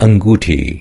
અંગૂઠી.